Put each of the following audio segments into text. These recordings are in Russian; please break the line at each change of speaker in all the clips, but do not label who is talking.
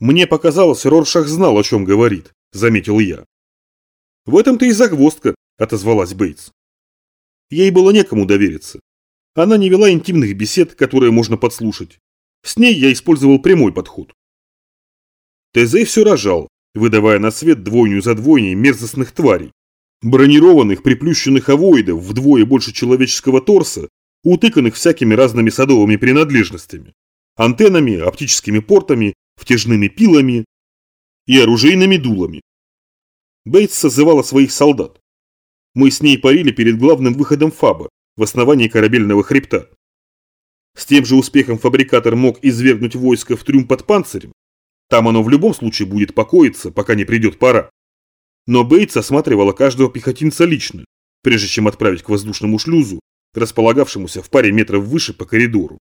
Мне показалось, Роршах знал, о чем говорит, заметил я. В этом-то и загвоздка, отозвалась Бейтс. Ей было некому довериться. Она не вела интимных бесед, которые можно подслушать. С ней я использовал прямой подход. Тезей все рожал, выдавая на свет двойню за двойней мерзостных тварей. Бронированных приплющенных овоидов вдвое больше человеческого торса, утыканных всякими разными садовыми принадлежностями. Антеннами, оптическими портами, втяжными пилами и оружейными дулами. Бейтс созывала своих солдат. Мы с ней парили перед главным выходом Фаба, в основании корабельного хребта. С тем же успехом фабрикатор мог извергнуть войско в трюм под панцирем. Там оно в любом случае будет покоиться, пока не придет пора. Но Бейтс осматривала каждого пехотинца лично, прежде чем отправить к воздушному шлюзу, располагавшемуся в паре метров выше по коридору.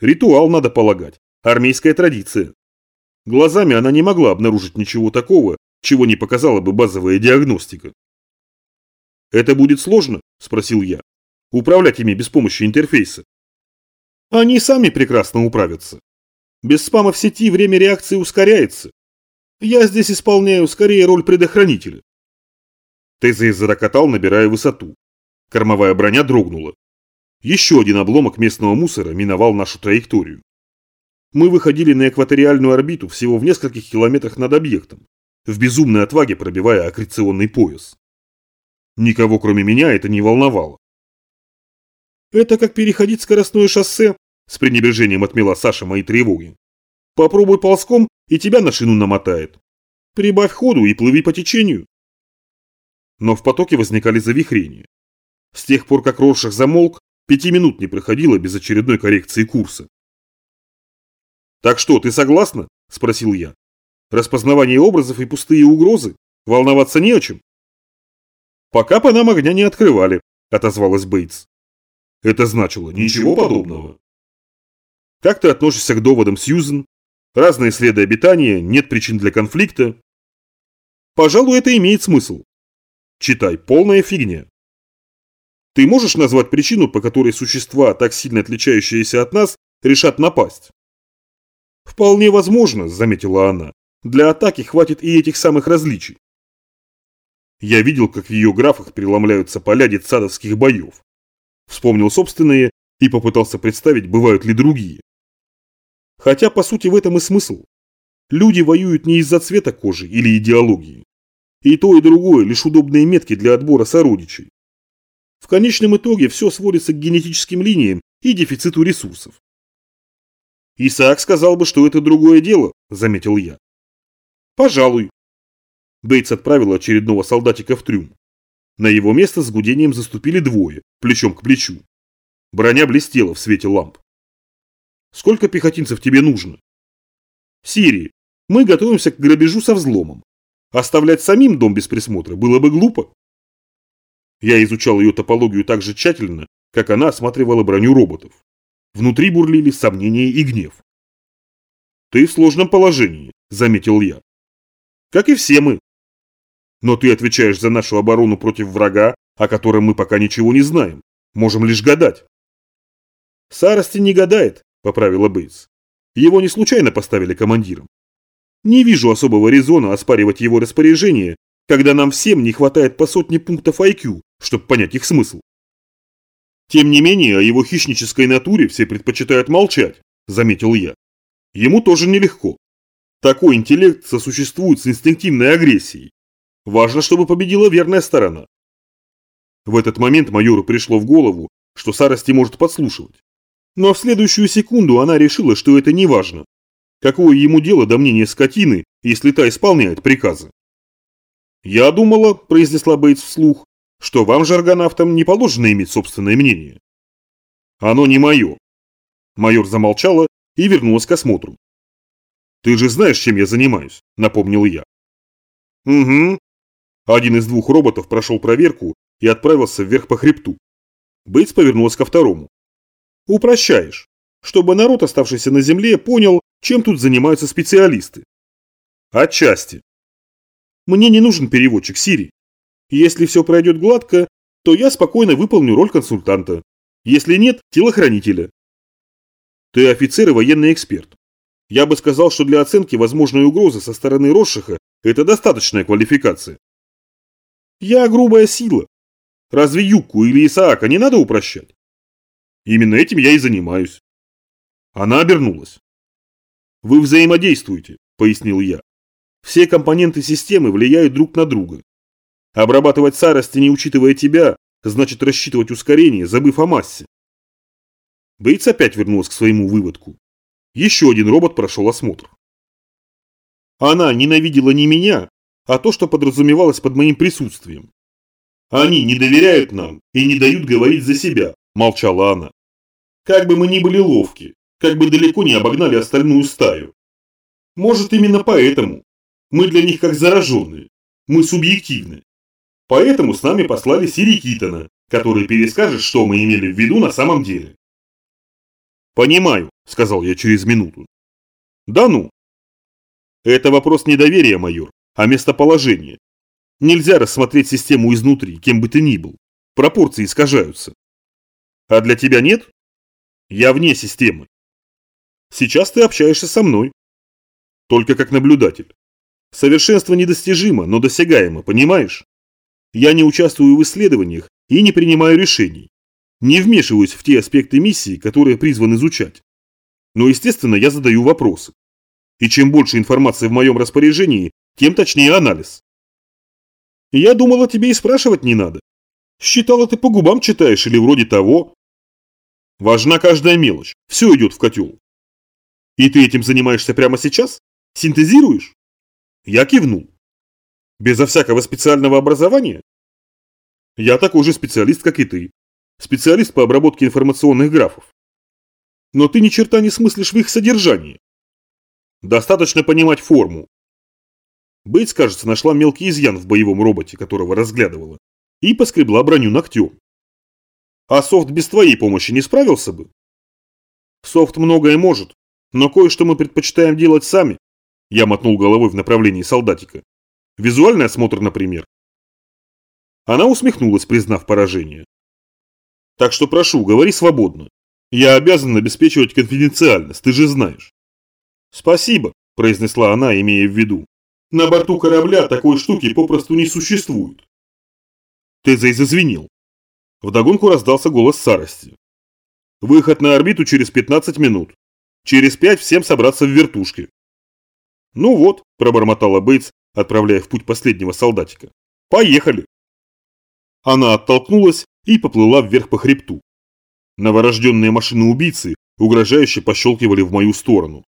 Ритуал, надо полагать, армейская традиция. Глазами она не могла обнаружить ничего такого, чего не показала бы базовая диагностика. «Это будет сложно?» – спросил я. «Управлять ими без помощи интерфейса?» «Они сами прекрасно управятся. Без спама в сети время реакции ускоряется. Я здесь исполняю скорее роль предохранителя». Тезей зарокотал, набирая высоту. Кормовая броня дрогнула. Еще один обломок местного мусора миновал нашу траекторию. Мы выходили на экваториальную орбиту всего в нескольких километрах над объектом, в безумной отваге пробивая аккреционный пояс. Никого, кроме меня, это не волновало. «Это как переходить скоростное шоссе», – с пренебрежением отмела Саша мои тревоги. «Попробуй ползком, и тебя на шину намотает. Прибавь ходу и плыви по течению». Но в потоке возникали завихрения. С тех пор, как Роршах замолк, пяти минут не проходило без очередной коррекции курса. «Так что, ты согласна?» – спросил я. «Распознавание образов и пустые угрозы? Волноваться не о чем?» «Пока по нам огня не открывали», – отозвалась Бейтс. Это значило ничего подобного. Как ты относишься к доводам Сьюзен? Разные следы обитания, нет причин для конфликта. Пожалуй, это имеет смысл. Читай, полная фигня. Ты можешь назвать причину, по которой существа, так сильно отличающиеся от нас, решат напасть? Вполне возможно, заметила она. Для атаки хватит и этих самых различий. Я видел, как в ее графах преломляются поля детсадовских боев. Вспомнил собственные и попытался представить, бывают ли другие. Хотя, по сути, в этом и смысл. Люди воюют не из-за цвета кожи или идеологии. И то, и другое лишь удобные метки для отбора сородичей. В конечном итоге все сводится к генетическим линиям и дефициту ресурсов. Исаак сказал бы, что это другое дело, заметил я. Пожалуй, Бейтс отправил очередного солдатика в трюм. На его место с гудением заступили двое, плечом к плечу. Броня блестела в свете ламп. «Сколько пехотинцев тебе нужно?» «Сирии, мы готовимся к грабежу со взломом. Оставлять самим дом без присмотра было бы глупо». Я изучал ее топологию так же тщательно, как она осматривала броню роботов. Внутри бурлили сомнения и гнев. «Ты в сложном положении», – заметил я. «Как и все мы», но ты отвечаешь за нашу оборону против врага, о котором мы пока ничего не знаем. Можем лишь гадать. Сарости не гадает, поправила Бейтс. Его не случайно поставили командиром. Не вижу особого резона оспаривать его распоряжение, когда нам всем не хватает по сотне пунктов IQ, чтобы понять их смысл. Тем не менее, о его хищнической натуре все предпочитают молчать, заметил я. Ему тоже нелегко. Такой интеллект сосуществует с инстинктивной агрессией. Важно, чтобы победила верная сторона. В этот момент майору пришло в голову, что Сарости может подслушивать. Но в следующую секунду она решила, что это не важно. Какое ему дело до мнения скотины, если та исполняет приказы? «Я думала», – произнесла Бейтс вслух, – «что вам, жаргонавтам, не положено иметь собственное мнение». «Оно не мое». Майор замолчала и вернулась к осмотру. «Ты же знаешь, чем я занимаюсь», – напомнил я. «Угу», один из двух роботов прошел проверку и отправился вверх по хребту. Бейтс повернулась ко второму. Упрощаешь, чтобы народ, оставшийся на земле, понял, чем тут занимаются специалисты. Отчасти. Мне не нужен переводчик Сири. Если все пройдет гладко, то я спокойно выполню роль консультанта. Если нет, телохранителя. Ты офицер и военный эксперт. Я бы сказал, что для оценки возможной угрозы со стороны Рошиха это достаточная квалификация. Я грубая сила. Разве Юку или Исаака не надо упрощать? Именно этим я и занимаюсь. Она обернулась. Вы взаимодействуете, пояснил я. Все компоненты системы влияют друг на друга. Обрабатывать сарости, не учитывая тебя, значит рассчитывать ускорение, забыв о массе. Бейтс опять вернулась к своему выводку. Еще один робот прошел осмотр. Она ненавидела не меня, а то, что подразумевалось под моим присутствием. Они не доверяют нам и не дают говорить за себя, молчала она. Как бы мы ни были ловки, как бы далеко не обогнали остальную стаю. Может, именно поэтому мы для них как зараженные, мы субъективны. Поэтому с нами послали Сири Китона, который перескажет, что мы имели в виду на самом деле. «Понимаю», – сказал я через минуту. «Да ну». «Это вопрос не доверия, майор, а местоположения. Нельзя рассмотреть систему изнутри, кем бы ты ни был. Пропорции искажаются. А для тебя нет? Я вне системы. Сейчас ты общаешься со мной. Только как наблюдатель. Совершенство недостижимо, но досягаемо, понимаешь? Я не участвую в исследованиях и не принимаю решений. Не вмешиваюсь в те аспекты миссии, которые призван изучать. Но, естественно, я задаю вопросы. И чем больше информации в моем распоряжении, тем точнее анализ. Я думала, тебе и спрашивать не надо. Считала, ты по губам читаешь или вроде того. Важна каждая мелочь, все идет в котел. И ты этим занимаешься прямо сейчас? Синтезируешь? Я кивнул. Безо всякого специального образования? Я такой же специалист, как и ты. Специалист по обработке информационных графов. Но ты ни черта не смыслишь в их содержании. Достаточно понимать форму. Бейтс, кажется, нашла мелкий изъян в боевом роботе, которого разглядывала, и поскребла броню ногтем. А софт без твоей помощи не справился бы? Софт многое может, но кое-что мы предпочитаем делать сами. Я мотнул головой в направлении солдатика. Визуальный осмотр, например. Она усмехнулась, признав поражение. Так что прошу, говори свободно. Я обязан обеспечивать конфиденциальность, ты же знаешь. Спасибо, произнесла она, имея в виду. На борту корабля такой штуки попросту не существует. Тезей зазвенел. Вдогонку раздался голос Сарости. Выход на орбиту через 15 минут. Через пять всем собраться в вертушке. Ну вот, пробормотала Бейтс, отправляя в путь последнего солдатика. Поехали. Она оттолкнулась и поплыла вверх по хребту. Новорожденные машины-убийцы угрожающе пощелкивали в мою сторону.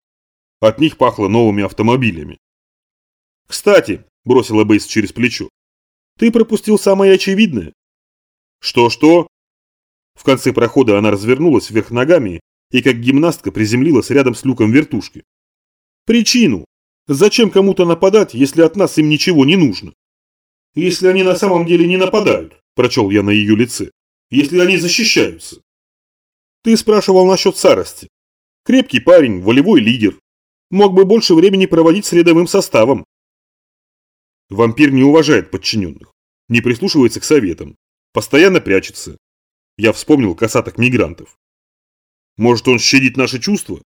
От них пахло новыми автомобилями. «Кстати», – бросила Бейс через плечо, – «ты пропустил самое очевидное». «Что-что?» В конце прохода она развернулась вверх ногами и как гимнастка приземлилась рядом с люком вертушки. «Причину. Зачем кому-то нападать, если от нас им ничего не нужно?» «Если они на самом деле не нападают», – прочел я на ее лице, – «если они защищаются». «Ты спрашивал насчет Сарости. Крепкий парень, волевой лидер. Мог бы больше времени проводить с рядовым составом, Вампир не уважает подчиненных, не прислушивается к советам, постоянно прячется. Я вспомнил касаток мигрантов. Может, он щадит наши чувства?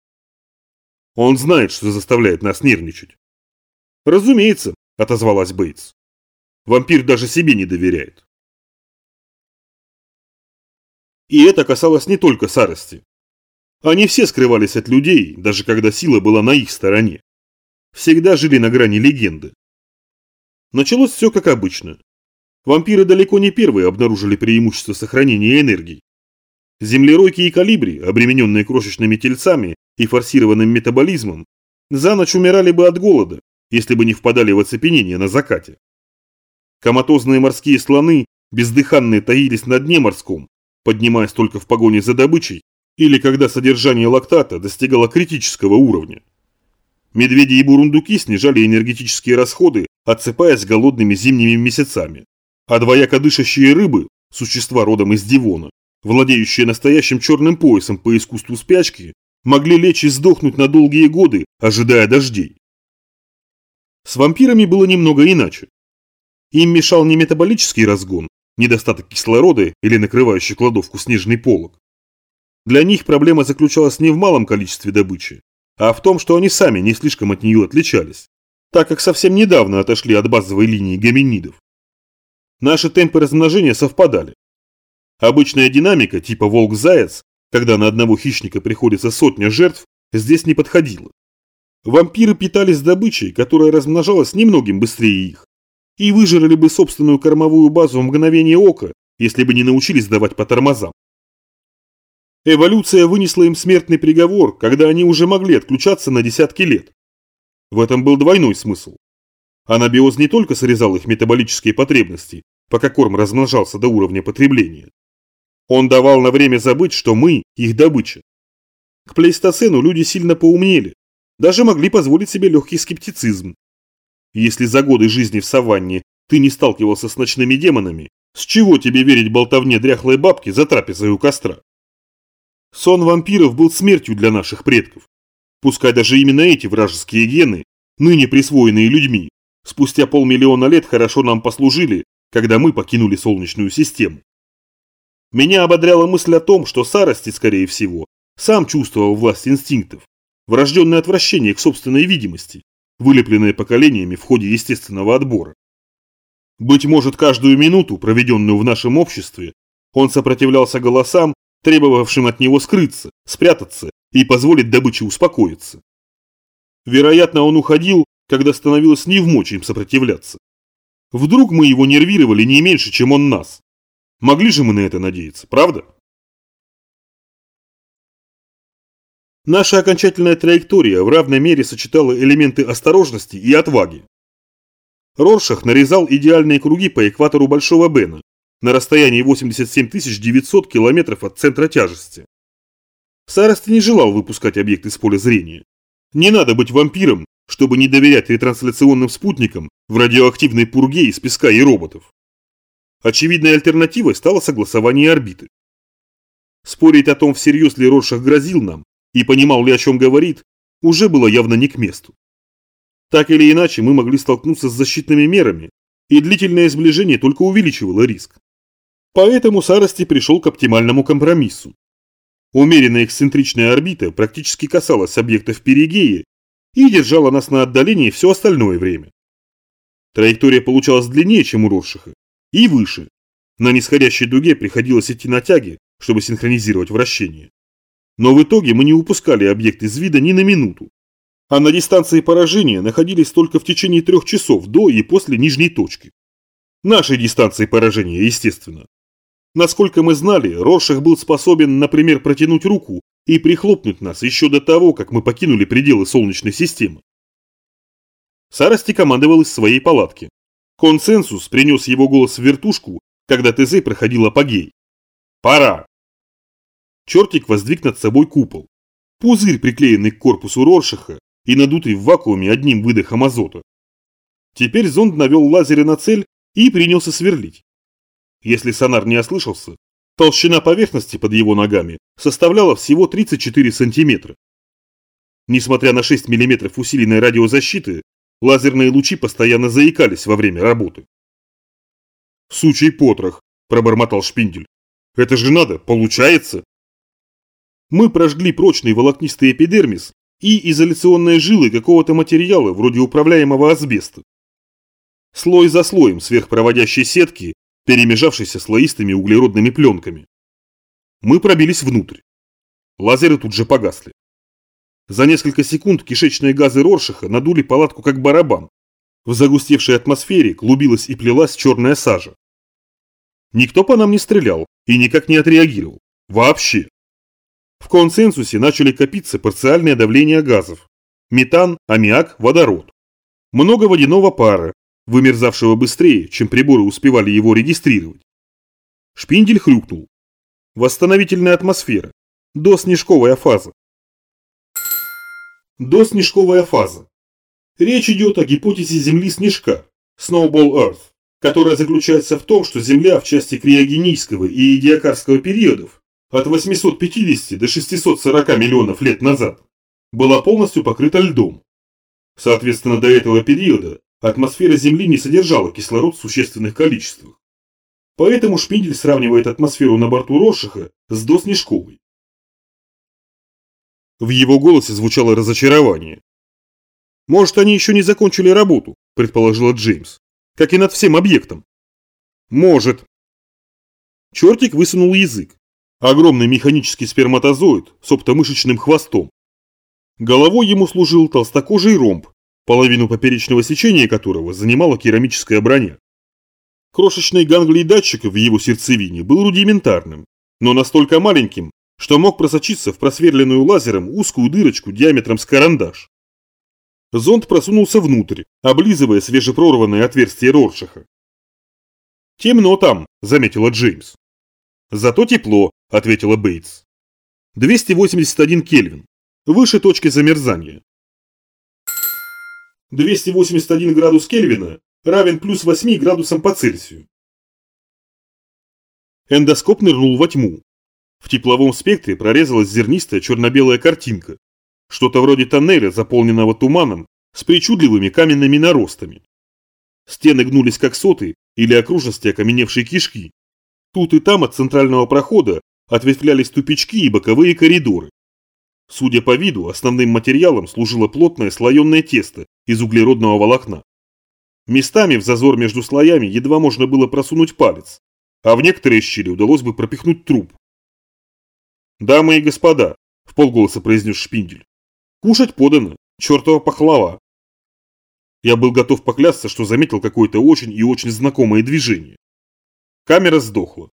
Он знает, что заставляет нас нервничать. Разумеется, отозвалась Бейтс. Вампир даже себе не доверяет. И это касалось не только Сарости. Они все скрывались от людей, даже когда сила была на их стороне. Всегда жили на грани легенды. Началось все как обычно. Вампиры далеко не первые обнаружили преимущество сохранения энергии. Землеройки и калибри, обремененные крошечными тельцами и форсированным метаболизмом, за ночь умирали бы от голода, если бы не впадали в оцепенение на закате. Коматозные морские слоны, бездыханные, таились на дне морском, поднимаясь только в погоне за добычей или когда содержание лактата достигало критического уровня. Медведи и бурундуки снижали энергетические расходы, отсыпаясь голодными зимними месяцами. А двояко дышащие рыбы, существа родом из Дивона, владеющие настоящим черным поясом по искусству спячки, могли лечь и сдохнуть на долгие годы, ожидая дождей. С вампирами было немного иначе. Им мешал не метаболический разгон, недостаток кислорода или накрывающий кладовку снежный полог. Для них проблема заключалась не в малом количестве добычи, а в том, что они сами не слишком от нее отличались, так как совсем недавно отошли от базовой линии гоминидов. Наши темпы размножения совпадали. Обычная динамика типа волк-заяц, когда на одного хищника приходится сотня жертв, здесь не подходила. Вампиры питались добычей, которая размножалась немногим быстрее их, и выжрали бы собственную кормовую базу в мгновение ока, если бы не научились давать по тормозам. Эволюция вынесла им смертный приговор, когда они уже могли отключаться на десятки лет. В этом был двойной смысл. Анабиоз не только срезал их метаболические потребности, пока корм размножался до уровня потребления. Он давал на время забыть, что мы – их добыча. К плейстоцену люди сильно поумнели, даже могли позволить себе легкий скептицизм. Если за годы жизни в саванне ты не сталкивался с ночными демонами, с чего тебе верить болтовне дряхлой бабки за трапезой у костра? Сон вампиров был смертью для наших предков. Пускай даже именно эти вражеские гены, ныне присвоенные людьми, спустя полмиллиона лет хорошо нам послужили, когда мы покинули Солнечную систему. Меня ободряла мысль о том, что Сарости, скорее всего, сам чувствовал власть инстинктов, врожденное отвращение к собственной видимости, вылепленное поколениями в ходе естественного отбора. Быть может, каждую минуту, проведенную в нашем обществе, он сопротивлялся голосам, требовавшим от него скрыться, спрятаться и позволить добыче успокоиться. Вероятно, он уходил, когда становилось невмочь им сопротивляться. Вдруг мы его нервировали не меньше, чем он нас. Могли же мы на это надеяться, правда? Наша окончательная траектория в равной мере сочетала элементы осторожности и отваги. Роршах нарезал идеальные круги по экватору Большого Бена на расстоянии 87 900 километров от центра тяжести. Сарости не желал выпускать объект из поля зрения. Не надо быть вампиром, чтобы не доверять ретрансляционным спутникам в радиоактивной пурге из песка и роботов. Очевидной альтернативой стало согласование орбиты. Спорить о том, всерьез ли Роршах грозил нам и понимал ли, о чем говорит, уже было явно не к месту. Так или иначе, мы могли столкнуться с защитными мерами, и длительное сближение только увеличивало риск. Поэтому Сарости пришел к оптимальному компромиссу. Умеренная эксцентричная орбита практически касалась объектов перигеи и держала нас на отдалении все остальное время. Траектория получалась длиннее, чем у Роршиха, и выше. На нисходящей дуге приходилось идти на тяге, чтобы синхронизировать вращение. Но в итоге мы не упускали объект из вида ни на минуту, а на дистанции поражения находились только в течение трех часов до и после нижней точки. Нашей дистанции поражения, естественно. Насколько мы знали, Роршах был способен, например, протянуть руку и прихлопнуть нас еще до того, как мы покинули пределы Солнечной системы. Сарости командовал из своей палатки. Консенсус принес его голос в вертушку, когда ТЗ проходил апогей. «Пора!» Чертик воздвиг над собой купол. Пузырь, приклеенный к корпусу Роршаха, и надутый в вакууме одним выдохом азота. Теперь зонд навел лазеры на цель и принялся сверлить. Если сонар не ослышался, толщина поверхности под его ногами составляла всего 34 сантиметра. Несмотря на 6 мм усиленной радиозащиты, лазерные лучи постоянно заикались во время работы. «Сучий потрох», – пробормотал Шпиндель. «Это же надо, получается!» Мы прожгли прочный волокнистый эпидермис и изоляционные жилы какого-то материала вроде управляемого асбеста. Слой за слоем сверхпроводящей сетки, перемежавшейся слоистыми углеродными пленками. Мы пробились внутрь. Лазеры тут же погасли. За несколько секунд кишечные газы Роршаха надули палатку как барабан. В загустевшей атмосфере клубилась и плелась черная сажа. Никто по нам не стрелял и никак не отреагировал. Вообще. В консенсусе начали копиться парциальное давление газов. Метан, аммиак, водород. Много водяного пара, вымерзавшего быстрее, чем приборы успевали его регистрировать. Шпиндель хрюкнул. Восстановительная атмосфера. Доснежковая фаза. Доснежковая фаза. Речь идет о гипотезе Земли снежка, Snowball Earth, которая заключается в том, что Земля в части криогенийского и идиакарского периодов от 850 до 640 миллионов лет назад была полностью покрыта льдом. Соответственно, до этого периода атмосфера Земли не содержала кислород в существенных количествах. Поэтому Шпиндель сравнивает атмосферу на борту Рошиха с доснежковой. В его голосе звучало разочарование. «Может, они еще не закончили работу», – предположила Джеймс. «Как и над всем объектом». «Может». Чертик высунул язык. Огромный механический сперматозоид с оптомышечным хвостом. Головой ему служил толстокожий ромб, половину поперечного сечения которого занимала керамическая броня. Крошечный ганглий датчика в его сердцевине был рудиментарным, но настолько маленьким, что мог просочиться в просверленную лазером узкую дырочку диаметром с карандаш. Зонд просунулся внутрь, облизывая свежепрорванное отверстие Роршаха. «Темно там», – заметила Джеймс. «Зато тепло», – ответила Бейтс. «281 Кельвин. Выше точки замерзания». 281 градус Кельвина равен плюс 8 градусам по Цельсию. Эндоскоп нырнул во тьму. В тепловом спектре прорезалась зернистая черно-белая картинка. Что-то вроде тоннеля, заполненного туманом, с причудливыми каменными наростами. Стены гнулись как соты или окружности окаменевшей кишки. Тут и там от центрального прохода ответвлялись тупички и боковые коридоры. Судя по виду, основным материалом служило плотное слоеное тесто из углеродного волокна. Местами в зазор между слоями едва можно было просунуть палец, а в некоторые щели удалось бы пропихнуть труп. «Дамы и господа», – в полголоса произнес Шпиндель, – «кушать подано, чертова пахлава». Я был готов поклясться, что заметил какое-то очень и очень знакомое движение. Камера сдохла.